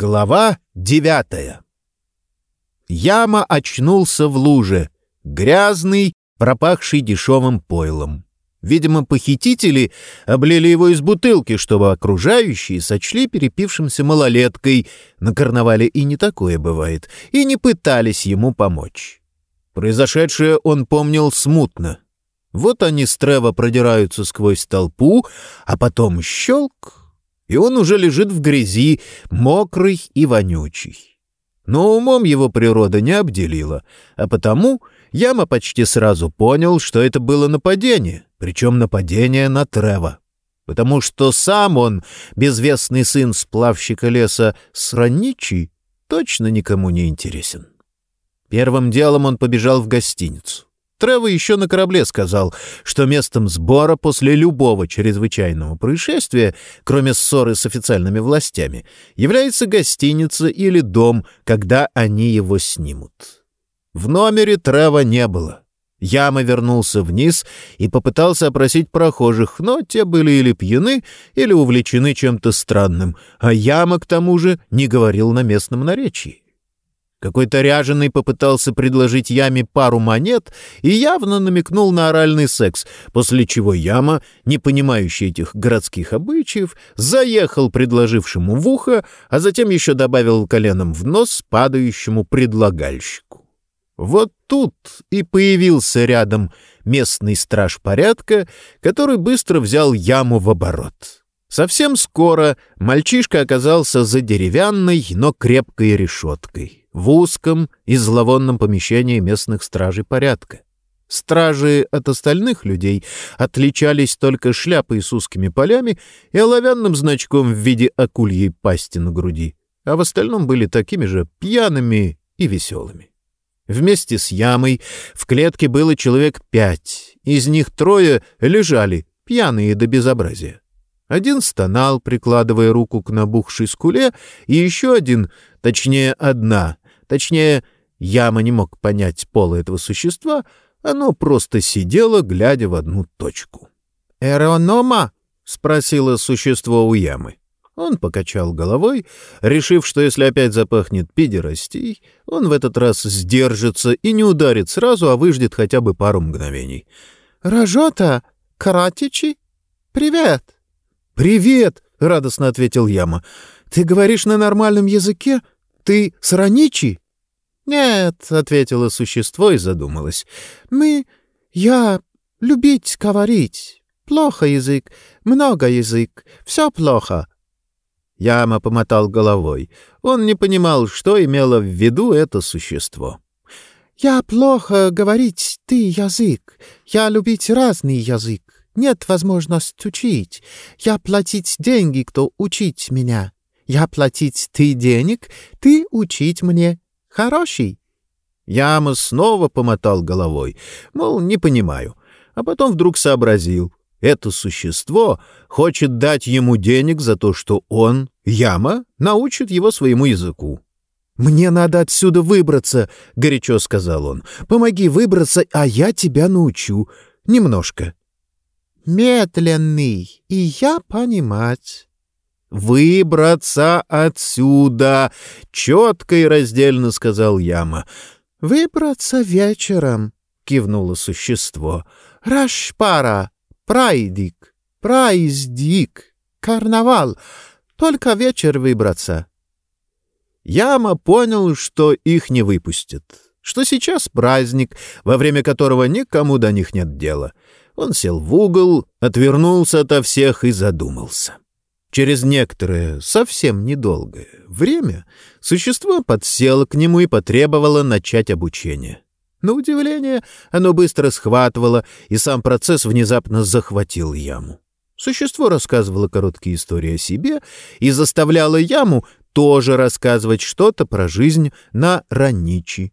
Глава девятая. Яма очнулся в луже, грязный, пропахший дешевым пойлом. Видимо, похитители облили его из бутылки, чтобы окружающие сочли перепившимся малолеткой. На карнавале и не такое бывает, и не пытались ему помочь. Произошедшее он помнил смутно. Вот они с Трево продираются сквозь толпу, а потом щелк, и он уже лежит в грязи, мокрый и вонючий. Но умом его природа не обделила, а потому Яма почти сразу понял, что это было нападение, причем нападение на Трева. Потому что сам он, безвестный сын сплавщика леса Сраничи, точно никому не интересен. Первым делом он побежал в гостиницу. Трево еще на корабле сказал, что местом сбора после любого чрезвычайного происшествия, кроме ссоры с официальными властями, является гостиница или дом, когда они его снимут. В номере Трева не было. Яма вернулся вниз и попытался опросить прохожих, но те были или пьяны, или увлечены чем-то странным, а Яма, к тому же, не говорил на местном наречии. Какой-то ряженый попытался предложить Яме пару монет и явно намекнул на оральный секс, после чего Яма, не понимающий этих городских обычаев, заехал предложившему в ухо, а затем еще добавил коленом в нос падающему предлагальщику. Вот тут и появился рядом местный страж порядка, который быстро взял Яму в оборот. Совсем скоро мальчишка оказался за деревянной, но крепкой решеткой в узком и зловонном помещении местных стражей порядка. Стражи от остальных людей отличались только шляпой с узкими полями и оловянным значком в виде акульей пасти на груди, а в остальном были такими же пьяными и веселыми. Вместе с ямой в клетке было человек пять, из них трое лежали, пьяные до безобразия. Один стонал, прикладывая руку к набухшей скуле, и еще один, точнее одна, точнее, яма не мог понять пола этого существа, оно просто сидело, глядя в одну точку. «Эреонома?» — спросило существо у ямы. Он покачал головой, решив, что если опять запахнет пидерастей, он в этот раз сдержится и не ударит сразу, а выждет хотя бы пару мгновений. «Рожота, Каратичи, привет!» «Привет!» — радостно ответил Яма. «Ты говоришь на нормальном языке? Ты сраничи?» «Нет», — ответило существо и задумалось. «Мы... я... любить говорить. Плохо язык, много язык, все плохо». Яма помотал головой. Он не понимал, что имело в виду это существо. «Я плохо говорить ты язык. Я любить разный язык. Нет возможности учить. Я платить деньги, кто учить меня. Я платить ты денег, ты учить мне. Хороший. Яма снова помотал головой, мол, не понимаю, а потом вдруг сообразил. Это существо хочет дать ему денег за то, что он, Яма, научит его своему языку. «Мне надо отсюда выбраться», — горячо сказал он. «Помоги выбраться, а я тебя научу. Немножко» медленный, и я понимать. «Выбраться отсюда!» — четко и раздельно сказал Яма. «Выбраться вечером!» — кивнуло существо. «Рашпара! Прайдик! Прайздик! Карнавал! Только вечер выбраться!» Яма понял, что их не выпустят, что сейчас праздник, во время которого никому до них нет дела — он сел в угол, отвернулся ото всех и задумался. Через некоторое, совсем недолгое время существо подсело к нему и потребовало начать обучение. На удивление, оно быстро схватывало, и сам процесс внезапно захватил яму. Существо рассказывало короткие истории о себе и заставляло яму тоже рассказывать что-то про жизнь на Раничи.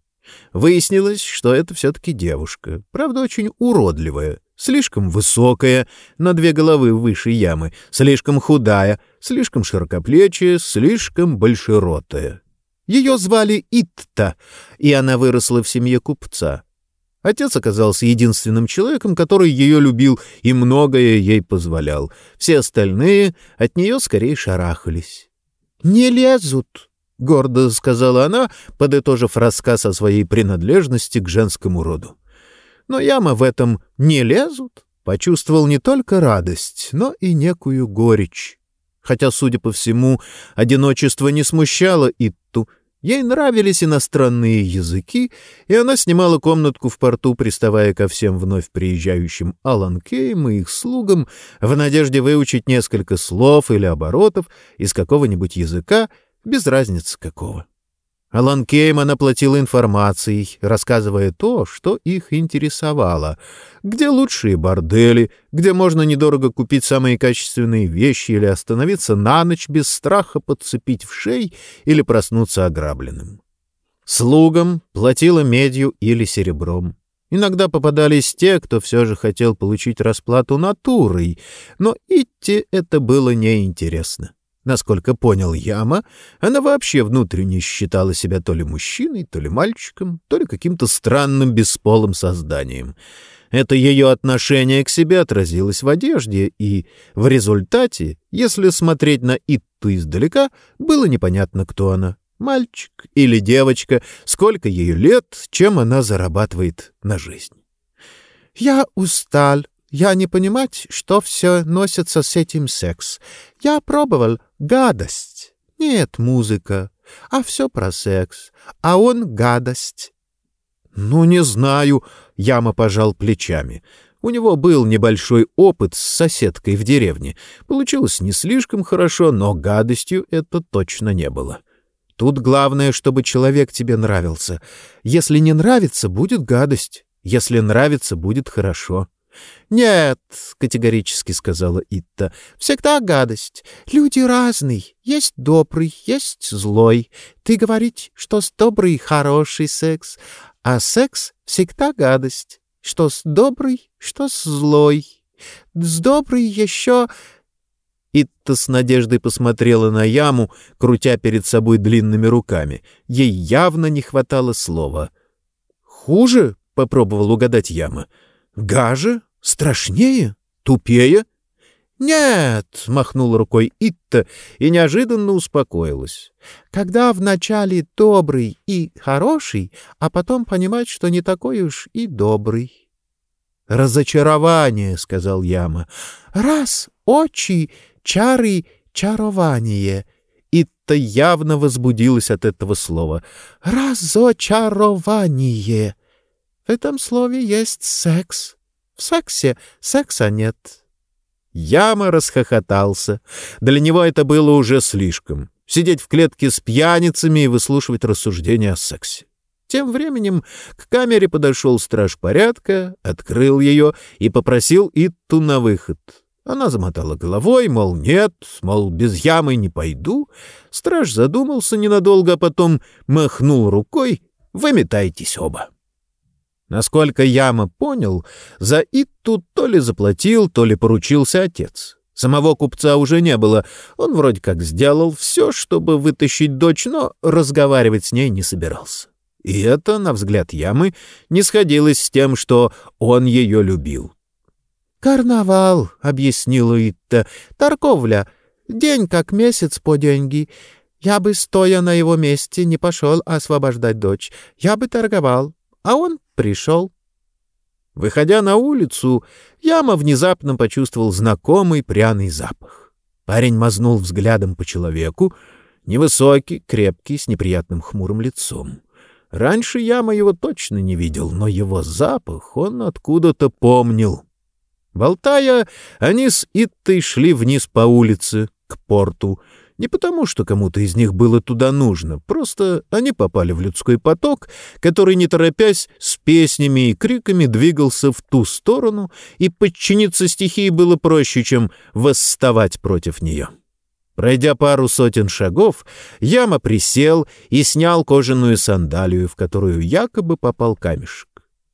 Выяснилось, что это все-таки девушка, правда, очень уродливая, Слишком высокая, на две головы выше ямы, слишком худая, слишком широкоплечая, слишком большеротая. Ее звали Итта, и она выросла в семье купца. Отец оказался единственным человеком, который ее любил и многое ей позволял. Все остальные от нее скорее шарахались. «Не лезут», — гордо сказала она, подытожив рассказ о своей принадлежности к женскому роду. Но яма в этом не лезут. Почувствовал не только радость, но и некую горечь. Хотя, судя по всему, одиночество не смущало Итту. Ей нравились иностранные языки, и она снимала комнатку в порту, приставая ко всем вновь приезжающим Аланкеям и их слугам в надежде выучить несколько слов или оборотов из какого-нибудь языка, без разницы какого. Алан Кейман оплатил информацией, рассказывая то, что их интересовало. Где лучшие бордели, где можно недорого купить самые качественные вещи или остановиться на ночь без страха подцепить в шей или проснуться ограбленным. Слугам платила медью или серебром. Иногда попадались те, кто все же хотел получить расплату натурой, но идти это было неинтересно. Насколько понял Яма, она вообще внутренне считала себя то ли мужчиной, то ли мальчиком, то ли каким-то странным бесполым созданием. Это ее отношение к себе отразилось в одежде, и в результате, если смотреть на Итту издалека, было непонятно, кто она — мальчик или девочка, сколько ей лет, чем она зарабатывает на жизнь. «Я устал», я не понимать, что все носится с этим секс. Я пробовал гадость. Нет, музыка, а все про секс. А он гадость. Ну, не знаю, Яма пожал плечами. У него был небольшой опыт с соседкой в деревне. Получилось не слишком хорошо, но гадостью это точно не было. Тут главное, чтобы человек тебе нравился. Если не нравится, будет гадость. Если нравится, будет хорошо. «Нет», — категорически сказала Итта, — «всегда гадость. Люди разные. Есть добрый, есть злой. Ты говорить, что с добрый хороший секс, а секс всегда гадость. Что с добрый, что с злой. С добрый еще...» Итта с надеждой посмотрела на яму, крутя перед собой длинными руками. Ей явно не хватало слова. «Хуже?» — попробовал угадать яма. «Гаже? Страшнее? Тупее? «Нет!» — махнула рукой Итта и неожиданно успокоилась. «Когда вначале добрый и хороший, а потом понимать, что не такой уж и добрый». «Разочарование», — сказал Яма. «Раз, очи, чары, чарование». Итта явно возбудилась от этого слова. «Разочарование». В этом слове есть секс. В сексе секса нет. Яма расхохотался. Для него это было уже слишком. Сидеть в клетке с пьяницами и выслушивать рассуждения о сексе. Тем временем к камере подошел страж порядка, открыл ее и попросил Итту на выход. Она замотала головой, мол, нет, мол, без ямы не пойду. Страж задумался ненадолго, а потом махнул рукой «Выметайтесь оба». Насколько Яма понял, за Итту то ли заплатил, то ли поручился отец. Самого купца уже не было. Он вроде как сделал все, чтобы вытащить дочь, но разговаривать с ней не собирался. И это, на взгляд Ямы, не сходилось с тем, что он ее любил. «Карнавал», — объяснила Итта, — «торговля. День как месяц по деньги. Я бы, стоя на его месте, не пошел освобождать дочь. Я бы торговал. А он пришел. Выходя на улицу, Яма внезапно почувствовал знакомый пряный запах. Парень мазнул взглядом по человеку, невысокий, крепкий, с неприятным хмурым лицом. Раньше Яма его точно не видел, но его запах он откуда-то помнил. Болтая, они с Иттой шли вниз по улице, к порту, не потому, что кому-то из них было туда нужно, просто они попали в людской поток, который, не торопясь, с песнями и криками двигался в ту сторону, и подчиниться стихии было проще, чем восставать против нее. Пройдя пару сотен шагов, Яма присел и снял кожаную сандалию, в которую якобы попал камешек.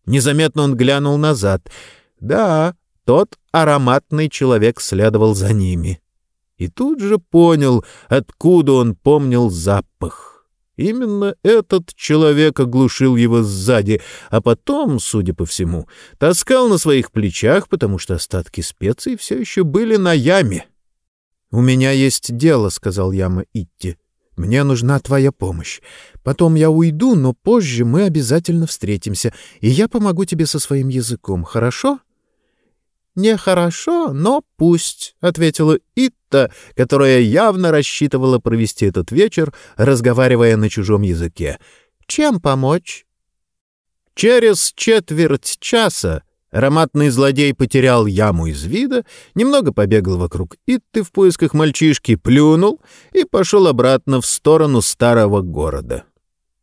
Незаметно он глянул назад. Да, тот ароматный человек следовал за ними и тут же понял, откуда он помнил запах. Именно этот человек оглушил его сзади, а потом, судя по всему, таскал на своих плечах, потому что остатки специй все еще были на яме. — У меня есть дело, — сказал Яма Итти. — Мне нужна твоя помощь. Потом я уйду, но позже мы обязательно встретимся, и я помогу тебе со своим языком, хорошо?» «Нехорошо, но пусть», — ответила Итта, которая явно рассчитывала провести этот вечер, разговаривая на чужом языке. «Чем помочь?» Через четверть часа ароматный злодей потерял яму из вида, немного побегал вокруг Итты в поисках мальчишки, плюнул и пошел обратно в сторону старого города.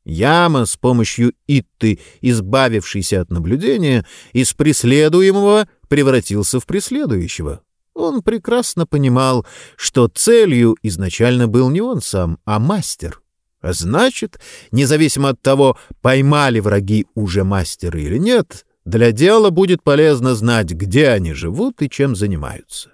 Яма с помощью Итты, избавившейся от наблюдения, из преследуемого превратился в преследующего. Он прекрасно понимал, что целью изначально был не он сам, а мастер. А значит, независимо от того, поймали враги уже мастера или нет, для дела будет полезно знать, где они живут и чем занимаются.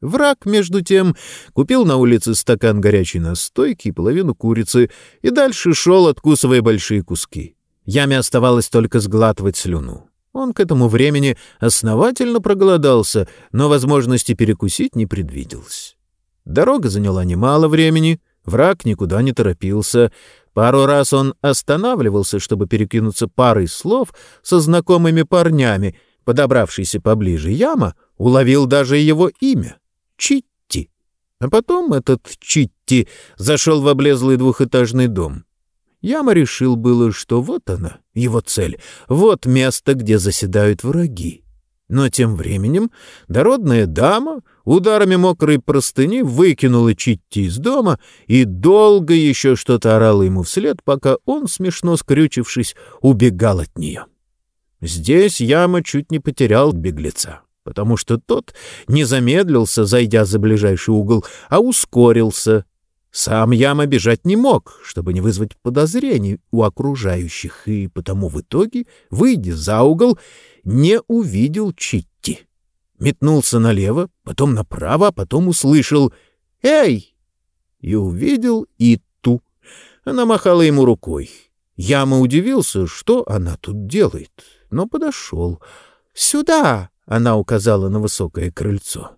Враг, между тем, купил на улице стакан горячей настойки и половину курицы и дальше шел, откусывая большие куски. Яме оставалось только сглатывать слюну. Он к этому времени основательно проголодался, но возможности перекусить не предвиделось. Дорога заняла немало времени, враг никуда не торопился. Пару раз он останавливался, чтобы перекинуться парой слов со знакомыми парнями. Подобравшийся поближе Яма уловил даже его имя. Читти. А потом этот Читти зашел в облезлый двухэтажный дом. Яма решил было, что вот она, его цель, вот место, где заседают враги. Но тем временем дородная дама ударами мокрой простыни выкинула Читти из дома и долго еще что-то орала ему вслед, пока он, смешно скрючившись, убегал от нее. Здесь Яма чуть не потерял беглеца потому что тот не замедлился, зайдя за ближайший угол, а ускорился. Сам Яма бежать не мог, чтобы не вызвать подозрений у окружающих, и потому в итоге, выйдя за угол, не увидел Читти. Метнулся налево, потом направо, а потом услышал «Эй!» и увидел Итту. Она махала ему рукой. Яма удивился, что она тут делает, но подошел. «Сюда!» — она указала на высокое крыльцо.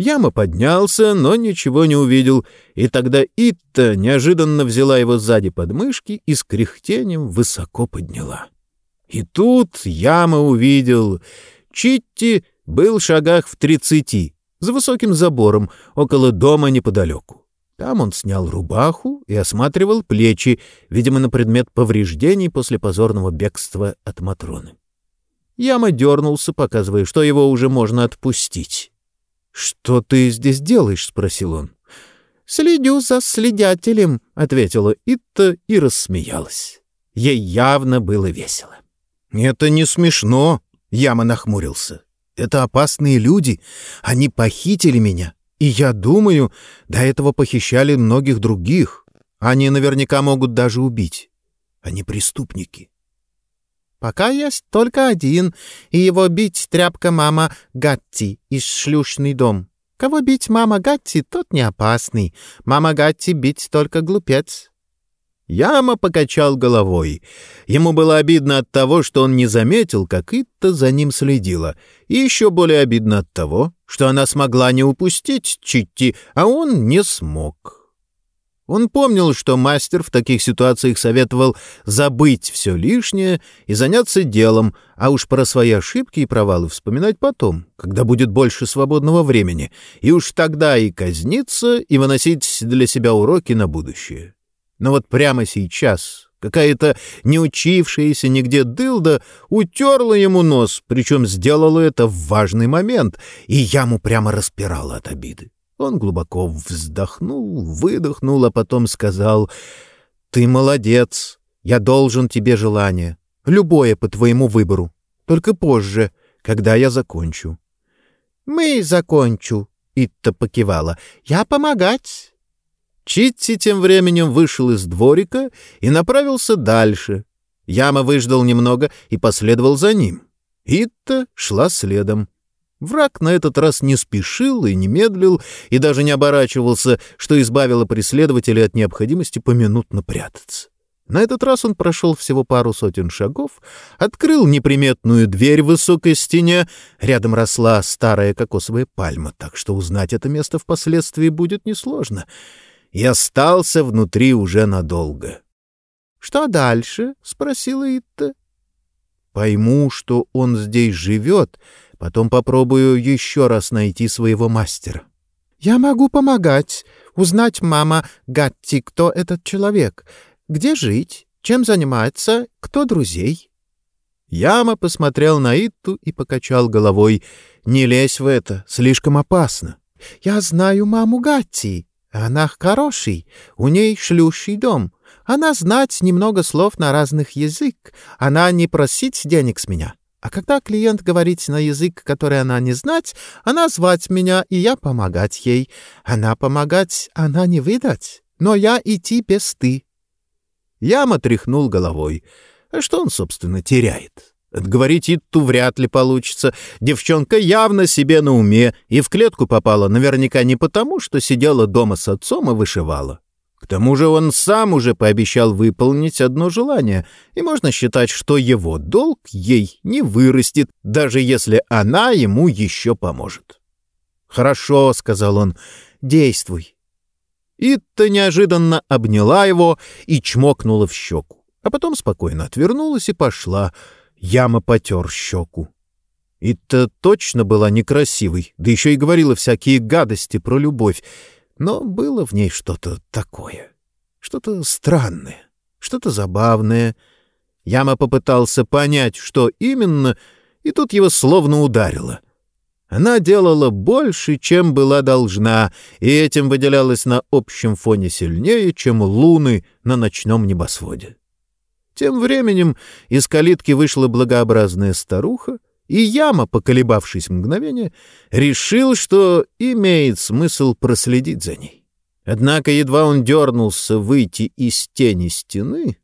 Яма поднялся, но ничего не увидел, и тогда Итта неожиданно взяла его сзади под мышки и с кряхтением высоко подняла. И тут Яма увидел. Читти был в шагах в тридцати, за высоким забором, около дома неподалеку. Там он снял рубаху и осматривал плечи, видимо, на предмет повреждений после позорного бегства от Матроны. Яма дернулся, показывая, что его уже можно отпустить. «Что ты здесь делаешь?» — спросил он. «Следю за следятелем», — ответила Итта и рассмеялась. Ей явно было весело. «Это не смешно», — Яма нахмурился. «Это опасные люди. Они похитили меня. И я думаю, до этого похищали многих других. Они наверняка могут даже убить. Они преступники. Пока есть только один, и его бить тряпка мама Гатти из шлюшный дом. Кого бить мама Гатти, тот не опасный. Мама Гатти бить только глупец. Яма покачал головой. Ему было обидно от того, что он не заметил, как Итта за ним следила, и еще более обидно от того, что она смогла не упустить Читти, а он не смог. Он помнил, что мастер в таких ситуациях советовал забыть все лишнее и заняться делом, а уж про свои ошибки и провалы вспоминать потом, когда будет больше свободного времени, и уж тогда и казниться, и выносить для себя уроки на будущее. Но вот прямо сейчас какая-то неучившаяся нигде дылда утерла ему нос, причем сделала это в важный момент, и яму прямо распирала от обиды. Он глубоко вздохнул, выдохнул, а потом сказал, «Ты молодец, я должен тебе желание, любое по твоему выбору, только позже, когда я закончу». «Мы закончу», — Итта покивала, «я помогать». Читти тем временем вышел из дворика и направился дальше. Яма выждал немного и последовал за ним. Итта шла следом. Враг на этот раз не спешил и не медлил, и даже не оборачивался, что избавило преследователя от необходимости поминутно прятаться. На этот раз он прошел всего пару сотен шагов, открыл неприметную дверь в высокой стене. Рядом росла старая кокосовая пальма, так что узнать это место впоследствии будет несложно. и остался внутри уже надолго. «Что дальше?» — спросила Итта. «Пойму, что он здесь живет, потом попробую еще раз найти своего мастера». «Я могу помогать. Узнать, мама Гатти, кто этот человек. Где жить, чем занимается, кто друзей». Яма посмотрел на Итту и покачал головой. «Не лезь в это, слишком опасно». «Я знаю маму Гатти. Она хороший, у ней шлющий дом. Она знать немного слов на разных язык. Она не просить денег с меня. А когда клиент говорит на язык, который она не знать, она звать меня, и я помогать ей. Она помогать, она не выдать. Но я идти без ты. Яма тряхнул головой. А что он, собственно, теряет? Отговорить Итту вряд ли получится. Девчонка явно себе на уме и в клетку попала наверняка не потому, что сидела дома с отцом и вышивала. К тому же он сам уже пообещал выполнить одно желание, и можно считать, что его долг ей не вырастет, даже если она ему еще поможет. «Хорошо», — сказал он, — «действуй». Итта неожиданно обняла его и чмокнула в щеку, а потом спокойно отвернулась и пошла. Яма потер щеку. Итта точно была некрасивой, да еще и говорила всякие гадости про любовь, но было в ней что-то такое, что-то странное, что-то забавное. Яма попытался понять, что именно, и тут его словно ударило. Она делала больше, чем была должна, и этим выделялась на общем фоне сильнее, чем луны на ночном небосводе. Тем временем из калитки вышла благообразная старуха, и Яма, поколебавшись мгновение, решил, что имеет смысл проследить за ней. Однако едва он дернулся выйти из тени стены,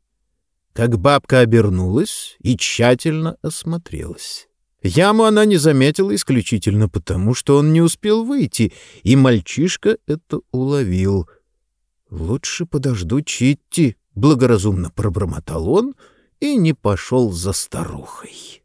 как бабка обернулась и тщательно осмотрелась. Яму она не заметила исключительно потому, что он не успел выйти, и мальчишка это уловил. «Лучше подожду Читти», — благоразумно пробормотал он и не пошел за старухой.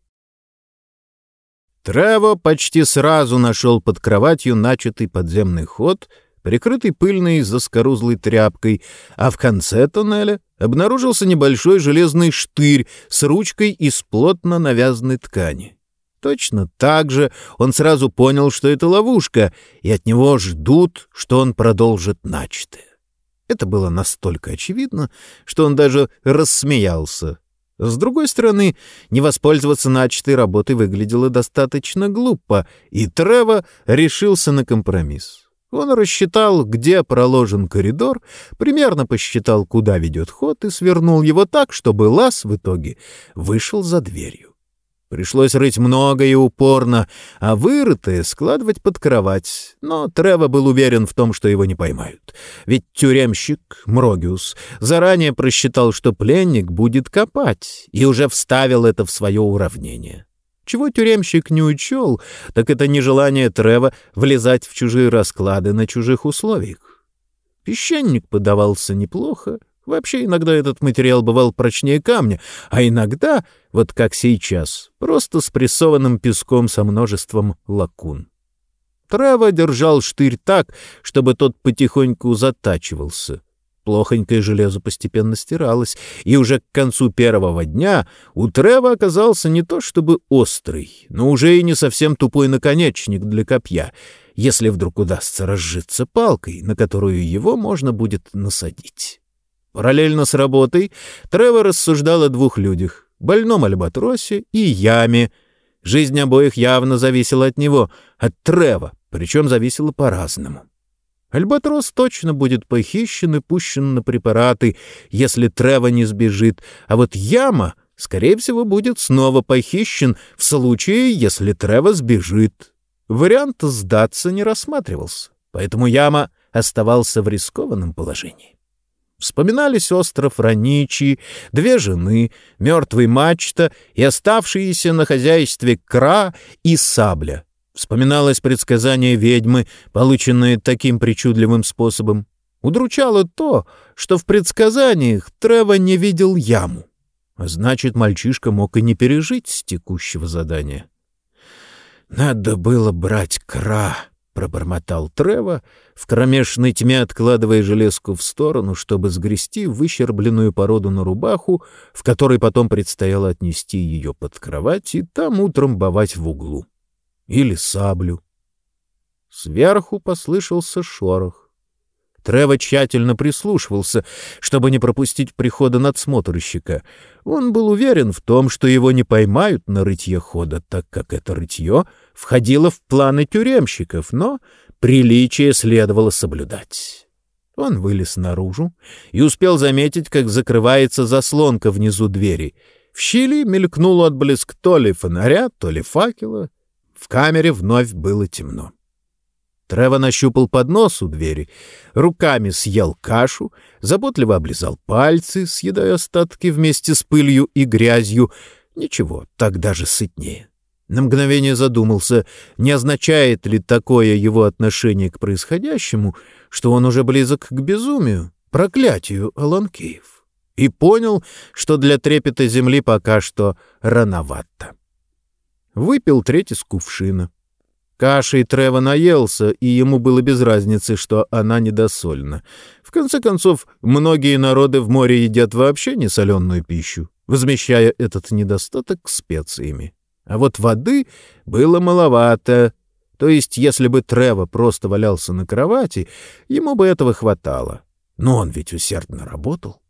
Трево почти сразу нашел под кроватью начатый подземный ход, прикрытый пыльной заскорузлой тряпкой, а в конце тоннеля обнаружился небольшой железный штырь с ручкой из плотно навязанной ткани. Точно так же он сразу понял, что это ловушка, и от него ждут, что он продолжит начатое. Это было настолько очевидно, что он даже рассмеялся, с другой стороны, не воспользоваться начатой работой выглядело достаточно глупо, и Трево решился на компромисс. Он рассчитал, где проложен коридор, примерно посчитал, куда ведет ход, и свернул его так, чтобы лаз в итоге вышел за дверью. Пришлось рыть много и упорно, а вырытое складывать под кровать. Но Трево был уверен в том, что его не поймают. Ведь тюремщик, Мрогиус, заранее просчитал, что пленник будет копать, и уже вставил это в свое уравнение. Чего тюремщик не учел, так это нежелание Трева влезать в чужие расклады на чужих условиях. Песчаник подавался неплохо, Вообще иногда этот материал бывал прочнее камня, а иногда, вот как сейчас, просто спрессованным песком со множеством лакун. Трава держал штырь так, чтобы тот потихоньку затачивался. Плохонькое железо постепенно стиралось, и уже к концу первого дня у Трева оказался не то чтобы острый, но уже и не совсем тупой наконечник для копья, если вдруг удастся разжиться палкой, на которую его можно будет насадить. Параллельно с работой Тревор рассуждал о двух людях — больном альбатросе и яме. Жизнь обоих явно зависела от него, от Трева, причем зависела по-разному. Альбатрос точно будет похищен и пущен на препараты, если Трева не сбежит, а вот яма, скорее всего, будет снова похищен в случае, если Трева сбежит. Вариант сдаться не рассматривался, поэтому яма оставался в рискованном положении. Вспоминались остров Раничи, две жены, мертвый мачта и оставшиеся на хозяйстве кра и сабля. Вспоминалось предсказание ведьмы, полученное таким причудливым способом. Удручало то, что в предсказаниях Трева не видел яму. А значит, мальчишка мог и не пережить текущего задания. «Надо было брать кра», — пробормотал Трево, в кромешной тьме откладывая железку в сторону, чтобы сгрести выщербленную породу на рубаху, в которой потом предстояло отнести ее под кровать и там утром бовать в углу. Или саблю. Сверху послышался шорох. Трево тщательно прислушивался, чтобы не пропустить прихода надсмотрщика. Он был уверен в том, что его не поймают на рытье хода, так как это рытье входило в планы тюремщиков, но приличие следовало соблюдать. Он вылез наружу и успел заметить, как закрывается заслонка внизу двери. В щели мелькнул отблеск то ли фонаря, то ли факела. В камере вновь было темно. Трево нащупал поднос у двери, руками съел кашу, заботливо облизал пальцы, съедая остатки вместе с пылью и грязью. Ничего, так даже сытнее. На мгновение задумался, не означает ли такое его отношение к происходящему, что он уже близок к безумию, проклятию Аланкеев, и понял, что для трепета земли пока что рановато. Выпил треть из кувшина. Кашей Трево наелся, и ему было без разницы, что она недосольна. В конце концов, многие народы в море едят вообще несоленую пищу, возмещая этот недостаток специями. А вот воды было маловато. То есть, если бы Трево просто валялся на кровати, ему бы этого хватало. Но он ведь усердно работал.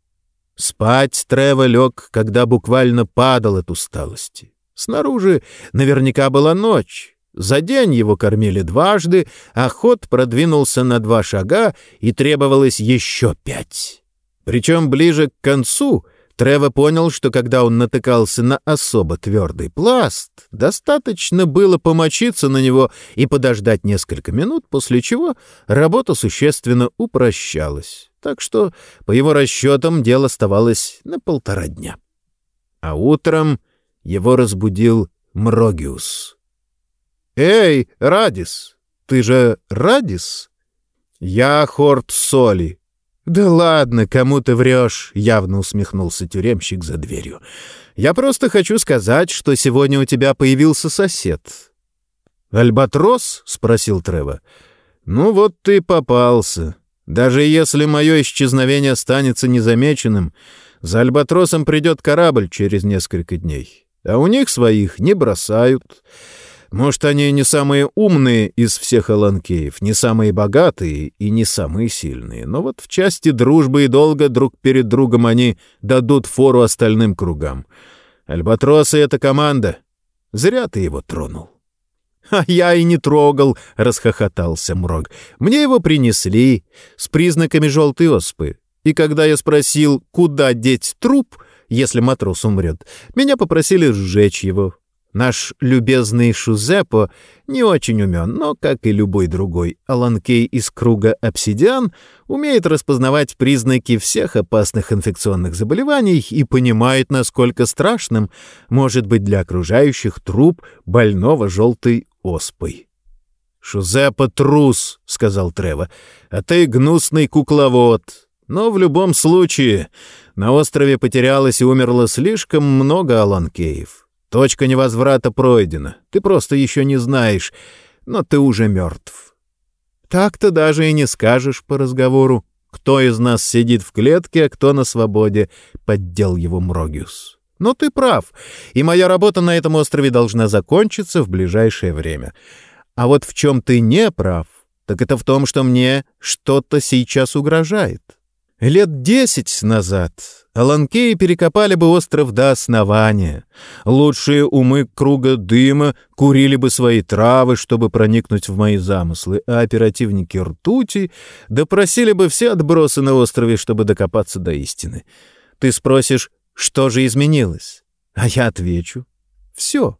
Спать Трево лег, когда буквально падал от усталости. Снаружи наверняка была ночь, за день его кормили дважды, а ход продвинулся на два шага, и требовалось еще пять. Причем ближе к концу Трево понял, что когда он натыкался на особо твердый пласт, достаточно было помочиться на него и подождать несколько минут, после чего работа существенно упрощалась. Так что, по его расчетам, дело оставалось на полтора дня. А утром его разбудил Мрогиус. «Эй, Радис! Ты же Радис?» «Я Хорт Соли». «Да ладно, кому ты врешь?» — явно усмехнулся тюремщик за дверью. «Я просто хочу сказать, что сегодня у тебя появился сосед». «Альбатрос?» — спросил Трево. «Ну вот ты попался. Даже если мое исчезновение останется незамеченным, за Альбатросом придет корабль через несколько дней, а у них своих не бросают». Может, они не самые умные из всех аланкеев, не самые богатые и не самые сильные, но вот в части дружбы и долга друг перед другом они дадут фору остальным кругам. Альбатросы — это команда. Зря ты его тронул. — А я и не трогал, — расхохотался Мрог. — Мне его принесли с признаками желтой оспы. И когда я спросил, куда деть труп, если матрос умрет, меня попросили сжечь его. Наш любезный Шузепо не очень умен, но, как и любой другой Аланкей из круга обсидиан, умеет распознавать признаки всех опасных инфекционных заболеваний и понимает, насколько страшным может быть для окружающих труп больного желтой оспой. «Шузепо трус», — сказал Трево, — «а ты гнусный кукловод. Но в любом случае на острове потерялось и умерло слишком много Аланкеев». Точка невозврата пройдена. Ты просто еще не знаешь, но ты уже мертв. Так-то даже и не скажешь по разговору, кто из нас сидит в клетке, а кто на свободе, — поддел его Мрогиус. Но ты прав, и моя работа на этом острове должна закончиться в ближайшее время. А вот в чем ты не прав, так это в том, что мне что-то сейчас угрожает. Лет десять назад Аланкеи перекопали бы остров до основания. Лучшие умы круга дыма курили бы свои травы, чтобы проникнуть в мои замыслы, а оперативники ртути допросили бы все отбросы на острове, чтобы докопаться до истины. Ты спросишь, что же изменилось? А я отвечу — все.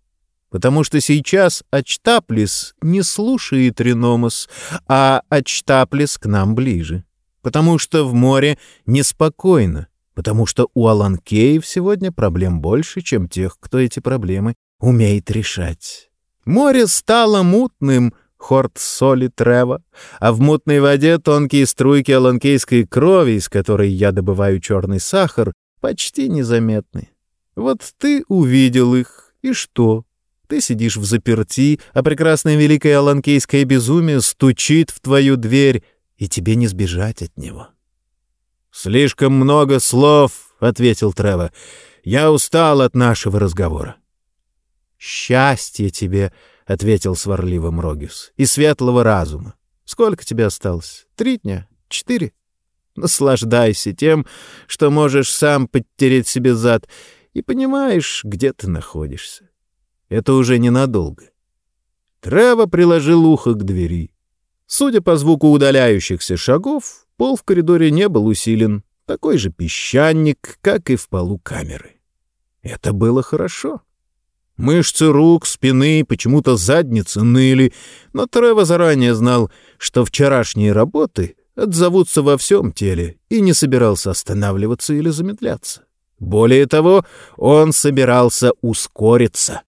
Потому что сейчас Ачтаплис не слушает Реномас, а Ачтаплис к нам ближе потому что в море неспокойно, потому что у Аланкеев сегодня проблем больше, чем тех, кто эти проблемы умеет решать. Море стало мутным, хорт соли трева, а в мутной воде тонкие струйки аланкейской крови, из которой я добываю черный сахар, почти незаметны. Вот ты увидел их, и что? Ты сидишь в заперти, а прекрасное великое аланкейское безумие стучит в твою дверь, и тебе не сбежать от него. «Слишком много слов», — ответил Трево. «Я устал от нашего разговора». «Счастье тебе», — ответил сварливо Мрогис, — «и светлого разума. Сколько тебе осталось? Три дня? Четыре? Наслаждайся тем, что можешь сам подтереть себе зад, и понимаешь, где ты находишься. Это уже ненадолго». Трево приложил ухо к двери. Судя по звуку удаляющихся шагов, пол в коридоре не был усилен, такой же песчаник, как и в полу камеры. Это было хорошо. Мышцы рук, спины, почему-то задницы ныли, но Трево заранее знал, что вчерашние работы отзовутся во всем теле и не собирался останавливаться или замедляться. Более того, он собирался ускориться.